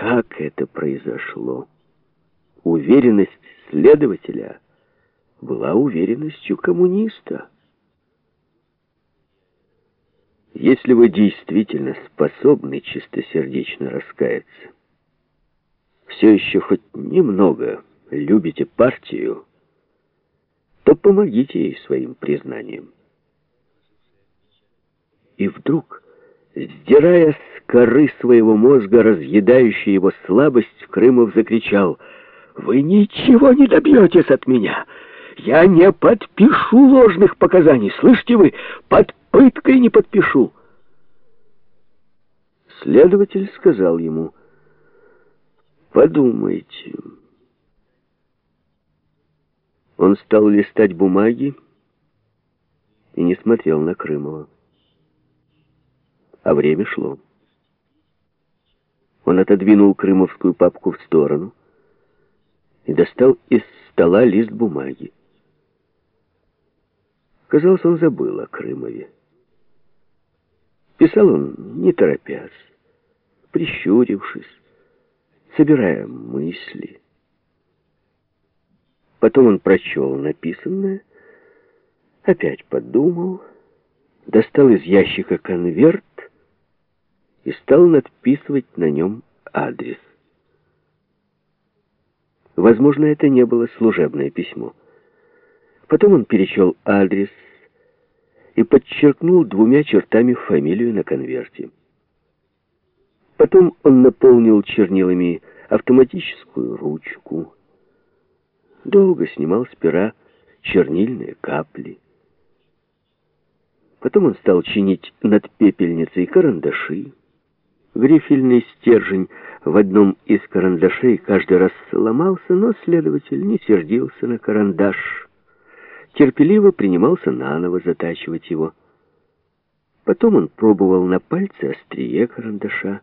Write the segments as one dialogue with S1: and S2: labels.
S1: как это произошло. Уверенность следователя была уверенностью коммуниста. Если вы действительно способны чистосердечно раскаяться, все еще хоть немного любите партию, то помогите ей своим признанием. И вдруг, сдирая с коры своего мозга разъедающую его слабость, Крымов закричал «Вы ничего не добьетесь от меня! Я не подпишу ложных показаний, слышите вы? Под пыткой не подпишу!» Следователь сказал ему «Подумайте». Он стал листать бумаги и не смотрел на Крымова. А время шло. Он отодвинул крымовскую папку в сторону и достал из стола лист бумаги. Казалось, он забыл о Крымове. Писал он, не торопясь, прищурившись, собирая мысли. Потом он прочел написанное, опять подумал, достал из ящика конверт и стал надписывать на нем адрес. Возможно, это не было служебное письмо. Потом он перечел адрес и подчеркнул двумя чертами фамилию на конверте. Потом он наполнил чернилами автоматическую ручку, долго снимал с пера чернильные капли. Потом он стал чинить над пепельницей карандаши. Грифельный стержень в одном из карандашей каждый раз сломался, но следователь не сердился на карандаш. Терпеливо принимался наново затачивать его. Потом он пробовал на пальце острие карандаша.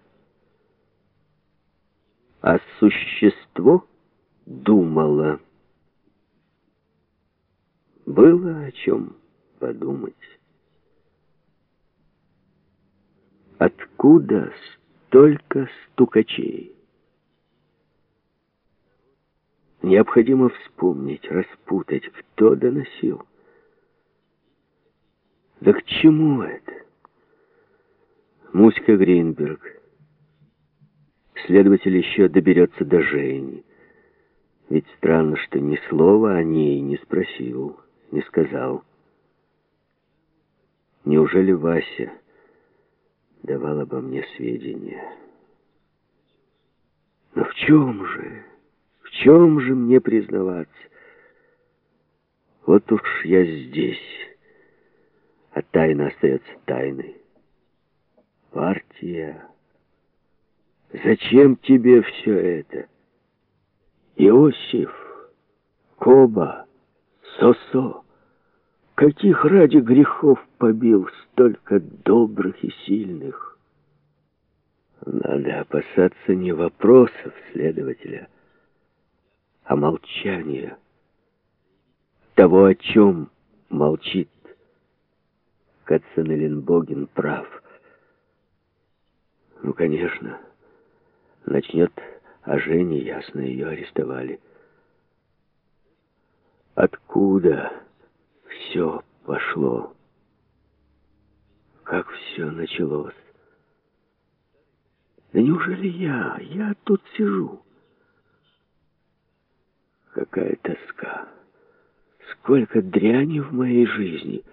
S1: А существо думало. Было о чем подумать. Откуда столько стукачей? Необходимо вспомнить, распутать, кто доносил. Да к чему это? Муська Гринберг. Следователь еще доберется до Жени. Ведь странно, что ни слова о ней не спросил не сказал. Неужели Вася давал обо мне сведения? Но в чем же, в чем же мне признаваться? Вот уж я здесь, а тайна остается тайной. Партия. Зачем тебе все это? Иосиф, Коба, Сосо, каких ради грехов побил столько добрых и сильных? Надо опасаться не вопросов следователя, а молчания. Того, о чем молчит. Кацанеленбоген прав. Ну, конечно, начнет о Жене, ясно, ее арестовали. Откуда все пошло? Как все началось? Да неужели я? Я тут сижу. Какая тоска. Сколько дряни в моей жизни.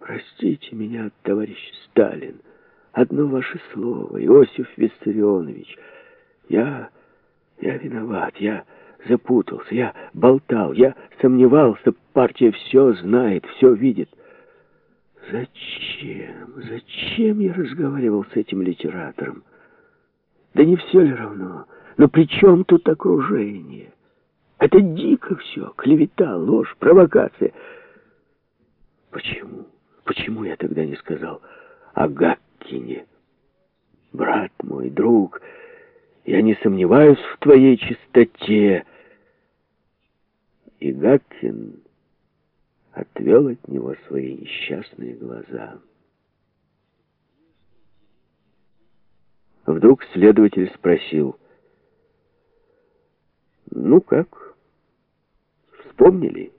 S1: Простите меня, товарищ Сталин. Одно ваше слово, Иосиф Виссарионович. Я... я виноват. Я запутался, я болтал, я сомневался, партия все знает, все видит. Зачем, зачем я разговаривал с этим литератором? Да не все ли равно? Но при чем тут окружение? Это дико все, клевета, ложь, провокация. Почему? Почему я тогда не сказал о Гаккине? Брат мой, друг, я не сомневаюсь в твоей чистоте, и Гаккин отвел от него свои несчастные глаза. Вдруг следователь спросил. «Ну как? Вспомнили?»